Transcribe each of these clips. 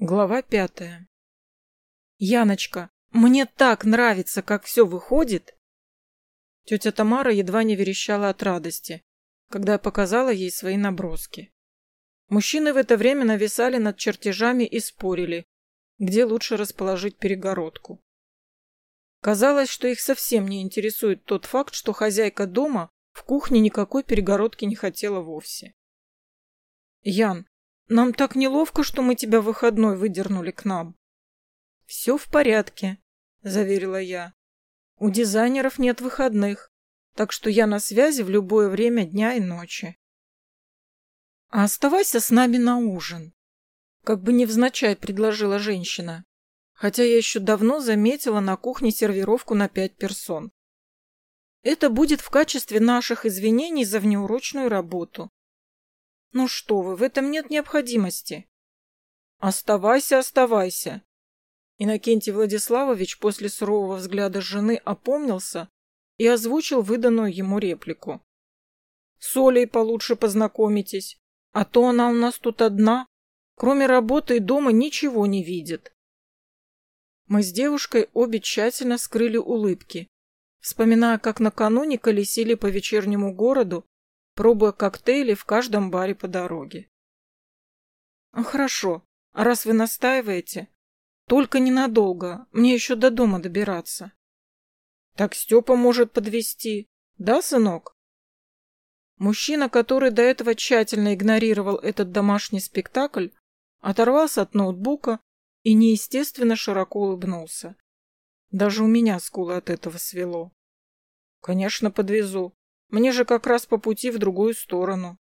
Глава пятая. Яночка, мне так нравится, как все выходит. Тетя Тамара едва не верещала от радости, когда я показала ей свои наброски. Мужчины в это время нависали над чертежами и спорили, где лучше расположить перегородку. Казалось, что их совсем не интересует тот факт, что хозяйка дома в кухне никакой перегородки не хотела вовсе. Ян, нам так неловко, что мы тебя в выходной выдернули к нам. Все в порядке, заверила я. У дизайнеров нет выходных, так что я на связи в любое время дня и ночи. А оставайся с нами на ужин. Как бы невзначай предложила женщина, хотя я еще давно заметила на кухне сервировку на пять персон. Это будет в качестве наших извинений за внеурочную работу. Ну что вы, в этом нет необходимости. Оставайся, оставайся. Иннокентий Владиславович после сурового взгляда жены опомнился и озвучил выданную ему реплику. С Олей получше познакомитесь, а то она у нас тут одна, кроме работы и дома ничего не видит. Мы с девушкой обе тщательно скрыли улыбки, вспоминая, как накануне колесили по вечернему городу пробуя коктейли в каждом баре по дороге. «Хорошо, а раз вы настаиваете, только ненадолго, мне еще до дома добираться». «Так Степа может подвести, да, сынок?» Мужчина, который до этого тщательно игнорировал этот домашний спектакль, оторвался от ноутбука и неестественно широко улыбнулся. Даже у меня скулы от этого свело. «Конечно, подвезу. Мне же как раз по пути в другую сторону.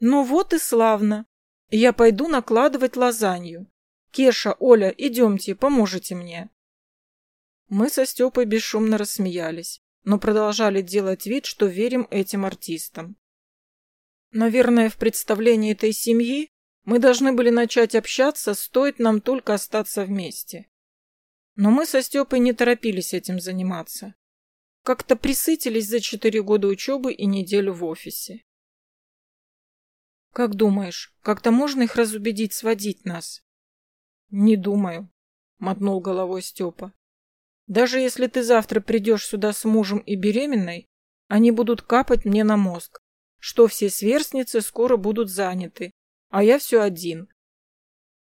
Ну вот и славно. Я пойду накладывать лазанью. Кеша, Оля, идемте, поможете мне. Мы со Степой бесшумно рассмеялись, но продолжали делать вид, что верим этим артистам. Наверное, в представлении этой семьи мы должны были начать общаться, стоит нам только остаться вместе. Но мы со Степой не торопились этим заниматься. Как-то присытились за четыре года учебы и неделю в офисе. Как думаешь, как-то можно их разубедить сводить нас? Не думаю, мотнул головой Степа. Даже если ты завтра придешь сюда с мужем и беременной, они будут капать мне на мозг, что все сверстницы скоро будут заняты, а я все один.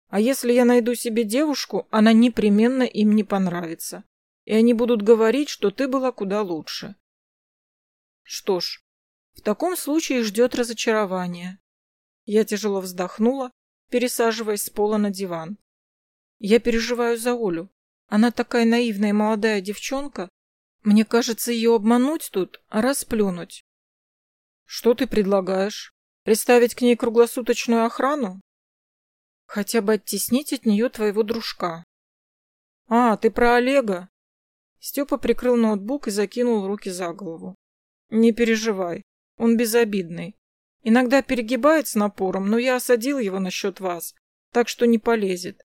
А если я найду себе девушку, она непременно им не понравится и они будут говорить, что ты была куда лучше. Что ж, в таком случае ждет разочарование. Я тяжело вздохнула, пересаживаясь с пола на диван. Я переживаю за Олю. Она такая наивная молодая девчонка. Мне кажется, ее обмануть тут, а расплюнуть. Что ты предлагаешь? Представить к ней круглосуточную охрану? Хотя бы оттеснить от нее твоего дружка. А, ты про Олега? Степа прикрыл ноутбук и закинул руки за голову. «Не переживай, он безобидный. Иногда перегибает с напором, но я осадил его насчет вас, так что не полезет.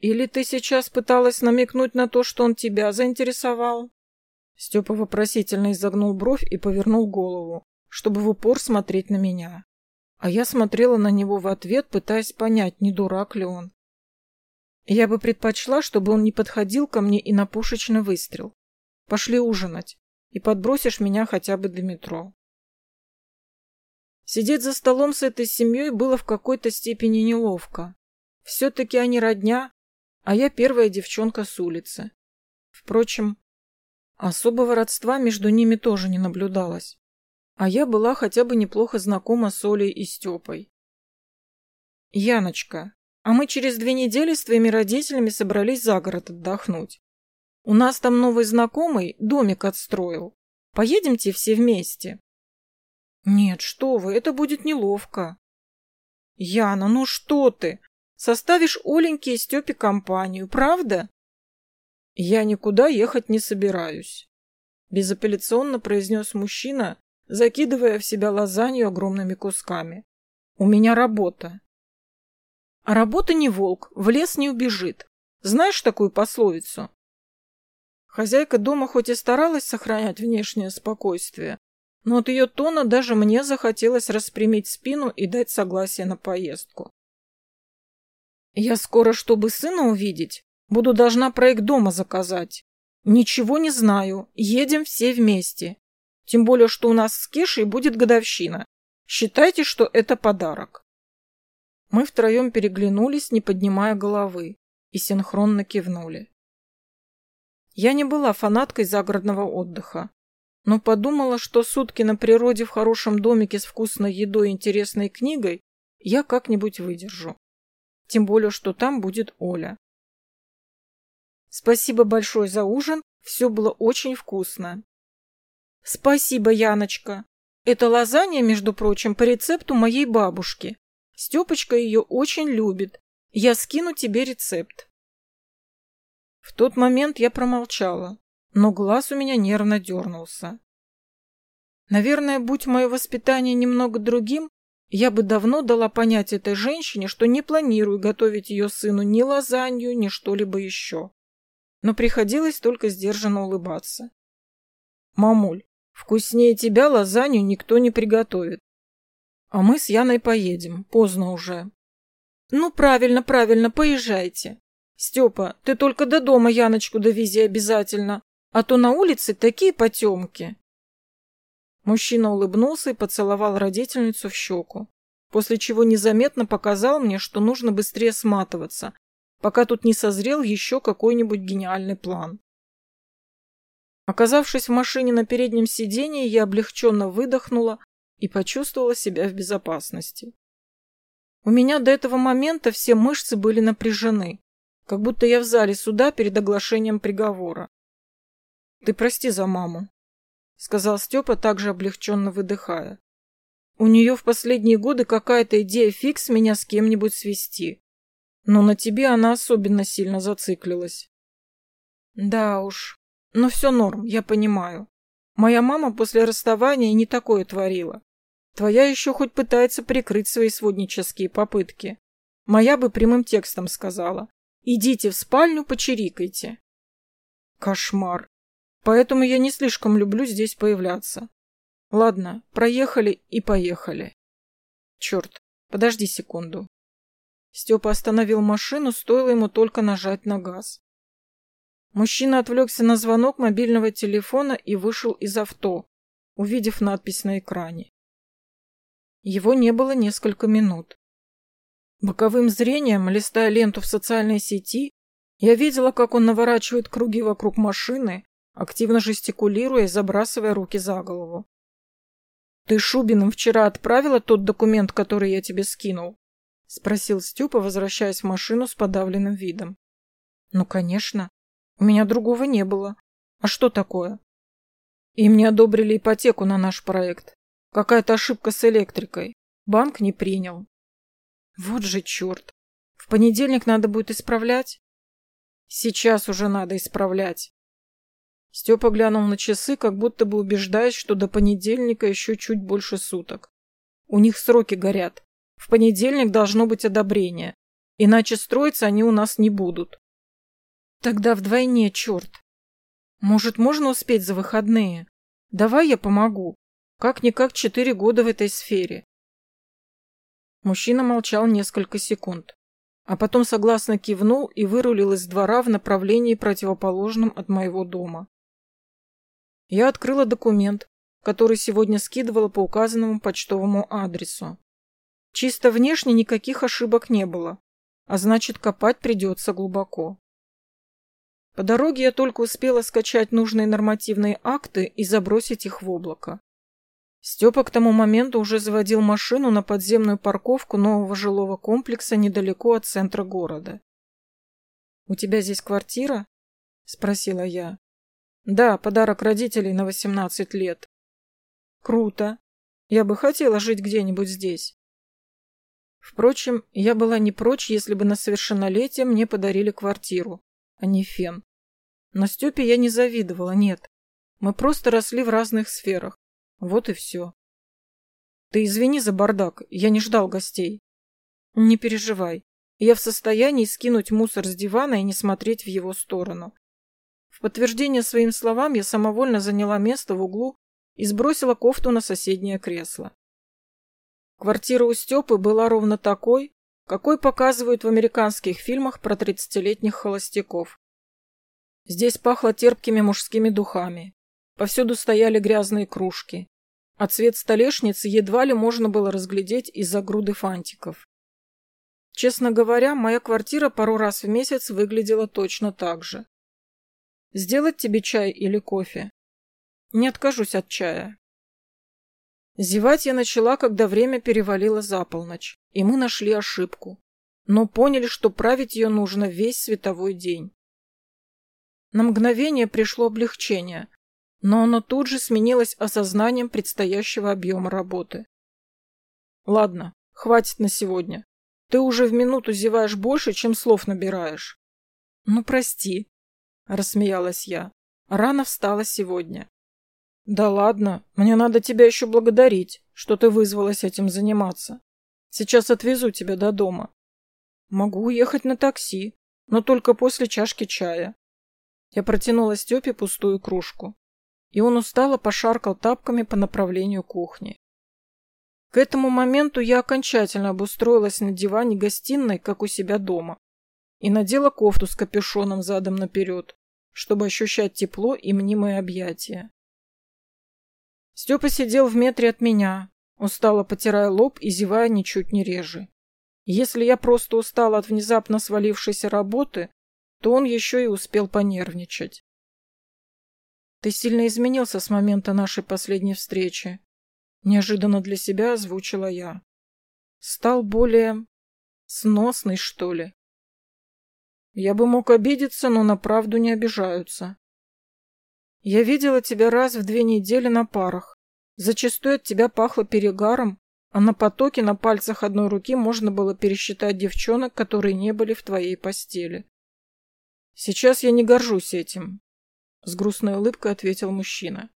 Или ты сейчас пыталась намекнуть на то, что он тебя заинтересовал?» Степа вопросительно изогнул бровь и повернул голову, чтобы в упор смотреть на меня. А я смотрела на него в ответ, пытаясь понять, не дурак ли он. Я бы предпочла, чтобы он не подходил ко мне и на пушечный выстрел. Пошли ужинать, и подбросишь меня хотя бы до метро. Сидеть за столом с этой семьей было в какой-то степени неловко. Все-таки они родня, а я первая девчонка с улицы. Впрочем, особого родства между ними тоже не наблюдалось. А я была хотя бы неплохо знакома с Олей и Степой. «Яночка, а мы через две недели с твоими родителями собрались за город отдохнуть. У нас там новый знакомый домик отстроил. Поедемте все вместе. Нет, что вы, это будет неловко. Яна, ну что ты? Составишь Оленьке и Степе компанию, правда? Я никуда ехать не собираюсь. Безапелляционно произнес мужчина, закидывая в себя лазанью огромными кусками. У меня работа. А работа не волк, в лес не убежит. Знаешь такую пословицу? Хозяйка дома хоть и старалась сохранять внешнее спокойствие, но от ее тона даже мне захотелось распрямить спину и дать согласие на поездку. Я скоро, чтобы сына увидеть, буду должна проект дома заказать. Ничего не знаю, едем все вместе. Тем более, что у нас с Кешей будет годовщина. Считайте, что это подарок. Мы втроем переглянулись, не поднимая головы, и синхронно кивнули. Я не была фанаткой загородного отдыха, но подумала, что сутки на природе в хорошем домике с вкусной едой и интересной книгой я как-нибудь выдержу. Тем более, что там будет Оля. Спасибо большое за ужин, все было очень вкусно. Спасибо, Яночка. Это лазанья, между прочим, по рецепту моей бабушки. Степочка ее очень любит. Я скину тебе рецепт. В тот момент я промолчала, но глаз у меня нервно дернулся. Наверное, будь мое воспитание немного другим, я бы давно дала понять этой женщине, что не планирую готовить ее сыну ни лазанью, ни что-либо еще. Но приходилось только сдержанно улыбаться. «Мамуль, вкуснее тебя лазанью никто не приготовит. А мы с Яной поедем, поздно уже». «Ну, правильно, правильно, поезжайте. Степа, ты только до дома Яночку довези обязательно, а то на улице такие потемки. Мужчина улыбнулся и поцеловал родительницу в щеку, после чего незаметно показал мне, что нужно быстрее сматываться, пока тут не созрел еще какой-нибудь гениальный план. Оказавшись в машине на переднем сидении, я облегченно выдохнула и почувствовала себя в безопасности. У меня до этого момента все мышцы были напряжены, как будто я в зале суда перед оглашением приговора. «Ты прости за маму», — сказал Степа, также облегченно выдыхая. «У нее в последние годы какая-то идея фикс меня с кем-нибудь свести. Но на тебе она особенно сильно зациклилась». «Да уж. Но все норм, я понимаю. Моя мама после расставания не такое творила. Твоя еще хоть пытается прикрыть свои своднические попытки. Моя бы прямым текстом сказала. Идите в спальню, почирикайте. Кошмар. Поэтому я не слишком люблю здесь появляться. Ладно, проехали и поехали. Черт, подожди секунду. Степа остановил машину, стоило ему только нажать на газ. Мужчина отвлекся на звонок мобильного телефона и вышел из авто, увидев надпись на экране. Его не было несколько минут. Боковым зрением, листая ленту в социальной сети, я видела, как он наворачивает круги вокруг машины, активно жестикулируя и забрасывая руки за голову. «Ты Шубиным вчера отправила тот документ, который я тебе скинул?» — спросил Степа, возвращаясь в машину с подавленным видом. «Ну, конечно. У меня другого не было. А что такое?» «Им не одобрили ипотеку на наш проект. Какая-то ошибка с электрикой. Банк не принял. Вот же черт. В понедельник надо будет исправлять? Сейчас уже надо исправлять. Степа глянул на часы, как будто бы убеждаясь, что до понедельника еще чуть больше суток. У них сроки горят. В понедельник должно быть одобрение. Иначе строиться они у нас не будут. Тогда вдвойне черт. Может, можно успеть за выходные? Давай я помогу. Как-никак четыре года в этой сфере. Мужчина молчал несколько секунд, а потом согласно кивнул и вырулил из двора в направлении противоположном от моего дома. Я открыла документ, который сегодня скидывала по указанному почтовому адресу. Чисто внешне никаких ошибок не было, а значит, копать придется глубоко. По дороге я только успела скачать нужные нормативные акты и забросить их в облако. Степа к тому моменту уже заводил машину на подземную парковку нового жилого комплекса недалеко от центра города. «У тебя здесь квартира?» — спросила я. «Да, подарок родителей на восемнадцать лет». «Круто. Я бы хотела жить где-нибудь здесь». Впрочем, я была не прочь, если бы на совершеннолетие мне подарили квартиру, а не фен. Но Степе я не завидовала, нет. Мы просто росли в разных сферах. Вот и все. Ты извини за бардак, я не ждал гостей. Не переживай. Я в состоянии скинуть мусор с дивана и не смотреть в его сторону. В подтверждение своим словам я самовольно заняла место в углу и сбросила кофту на соседнее кресло. Квартира у Степы была ровно такой, какой показывают в американских фильмах про 30-летних холостяков. Здесь пахло терпкими мужскими духами. Повсюду стояли грязные кружки, а цвет столешницы едва ли можно было разглядеть из-за груды фантиков. Честно говоря, моя квартира пару раз в месяц выглядела точно так же. Сделать тебе чай или кофе? Не откажусь от чая. Зевать я начала, когда время перевалило за полночь, и мы нашли ошибку, но поняли, что править ее нужно весь световой день. На мгновение пришло облегчение, но оно тут же сменилось осознанием предстоящего объема работы. Ладно, хватит на сегодня. Ты уже в минуту зеваешь больше, чем слов набираешь. Ну, прости, рассмеялась я. Рано встала сегодня. Да ладно, мне надо тебя еще благодарить, что ты вызвалась этим заниматься. Сейчас отвезу тебя до дома. Могу уехать на такси, но только после чашки чая. Я протянула Степе пустую кружку и он устало пошаркал тапками по направлению кухни. К этому моменту я окончательно обустроилась на диване гостиной, как у себя дома, и надела кофту с капюшоном задом наперед, чтобы ощущать тепло и мнимое объятия. Степа сидел в метре от меня, устало потирая лоб и зевая ничуть не реже. Если я просто устала от внезапно свалившейся работы, то он еще и успел понервничать. Ты сильно изменился с момента нашей последней встречи. Неожиданно для себя озвучила я. Стал более сносный, что ли. Я бы мог обидеться, но на правду не обижаются. Я видела тебя раз в две недели на парах. Зачастую от тебя пахло перегаром, а на потоке на пальцах одной руки можно было пересчитать девчонок, которые не были в твоей постели. Сейчас я не горжусь этим. С грустной улыбкой ответил мужчина.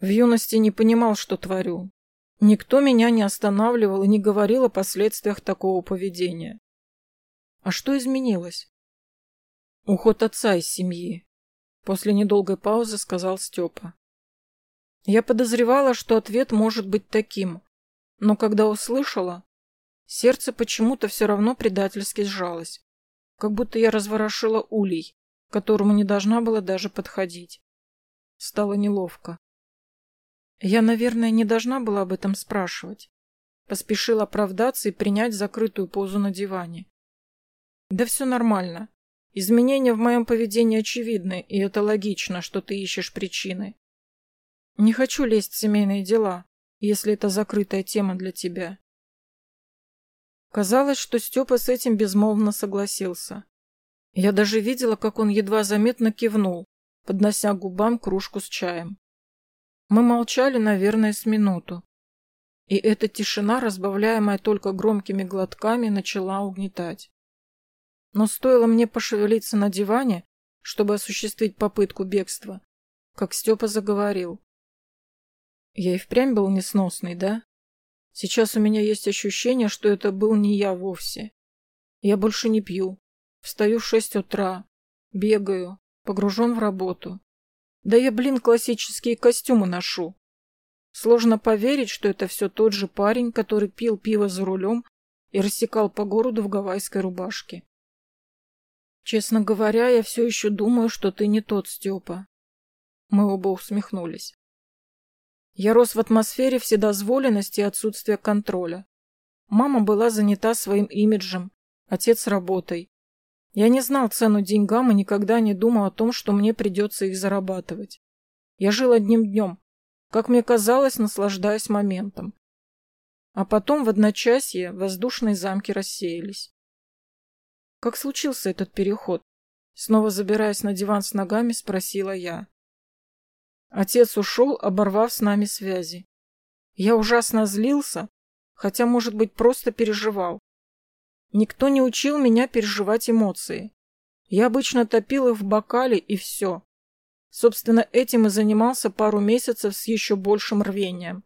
В юности не понимал, что творю. Никто меня не останавливал и не говорил о последствиях такого поведения. А что изменилось? Уход отца из семьи. После недолгой паузы сказал Степа. Я подозревала, что ответ может быть таким, но когда услышала, сердце почему-то все равно предательски сжалось, как будто я разворошила улей, которому не должна была даже подходить. Стало неловко. Я, наверное, не должна была об этом спрашивать. Поспешил оправдаться и принять закрытую позу на диване. Да все нормально. Изменения в моем поведении очевидны, и это логично, что ты ищешь причины. Не хочу лезть в семейные дела, если это закрытая тема для тебя. Казалось, что Степа с этим безмолвно согласился. Я даже видела, как он едва заметно кивнул, поднося губам кружку с чаем. Мы молчали, наверное, с минуту. И эта тишина, разбавляемая только громкими глотками, начала угнетать. Но стоило мне пошевелиться на диване, чтобы осуществить попытку бегства, как Степа заговорил. Я и впрямь был несносный, да? Сейчас у меня есть ощущение, что это был не я вовсе. Я больше не пью, Встаю в шесть утра, бегаю, погружен в работу. Да я, блин, классические костюмы ношу. Сложно поверить, что это все тот же парень, который пил пиво за рулем и рассекал по городу в гавайской рубашке. Честно говоря, я все еще думаю, что ты не тот Степа. Мы оба усмехнулись. Я рос в атмосфере вседозволенности и отсутствия контроля. Мама была занята своим имиджем, отец работой. Я не знал цену деньгам и никогда не думал о том, что мне придется их зарабатывать. Я жил одним днем, как мне казалось, наслаждаясь моментом. А потом в одночасье воздушные замки рассеялись. Как случился этот переход? Снова забираясь на диван с ногами, спросила я. Отец ушел, оборвав с нами связи. Я ужасно злился, хотя, может быть, просто переживал. Никто не учил меня переживать эмоции. Я обычно топил их в бокале и все. Собственно, этим и занимался пару месяцев с еще большим рвением.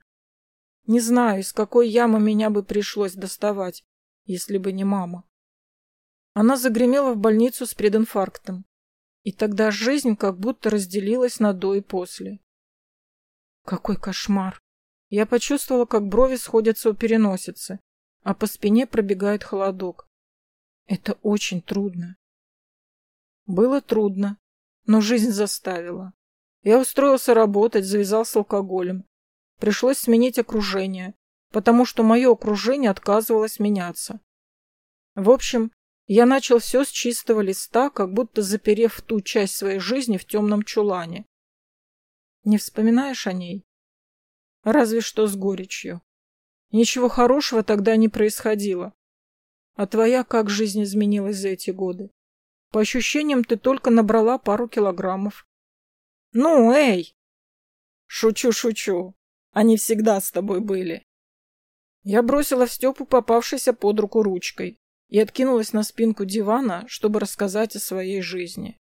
Не знаю, из какой ямы меня бы пришлось доставать, если бы не мама. Она загремела в больницу с прединфарктом. И тогда жизнь как будто разделилась на до и после. Какой кошмар! Я почувствовала, как брови сходятся у переносицы, а по спине пробегает холодок. Это очень трудно. Было трудно, но жизнь заставила. Я устроился работать, завязал с алкоголем. Пришлось сменить окружение, потому что мое окружение отказывалось меняться. В общем, я начал все с чистого листа, как будто заперев ту часть своей жизни в темном чулане. Не вспоминаешь о ней? Разве что с горечью. Ничего хорошего тогда не происходило. А твоя как жизнь изменилась за эти годы? По ощущениям, ты только набрала пару килограммов. Ну, эй! Шучу, шучу. Они всегда с тобой были. Я бросила в Степу попавшейся под руку ручкой и откинулась на спинку дивана, чтобы рассказать о своей жизни.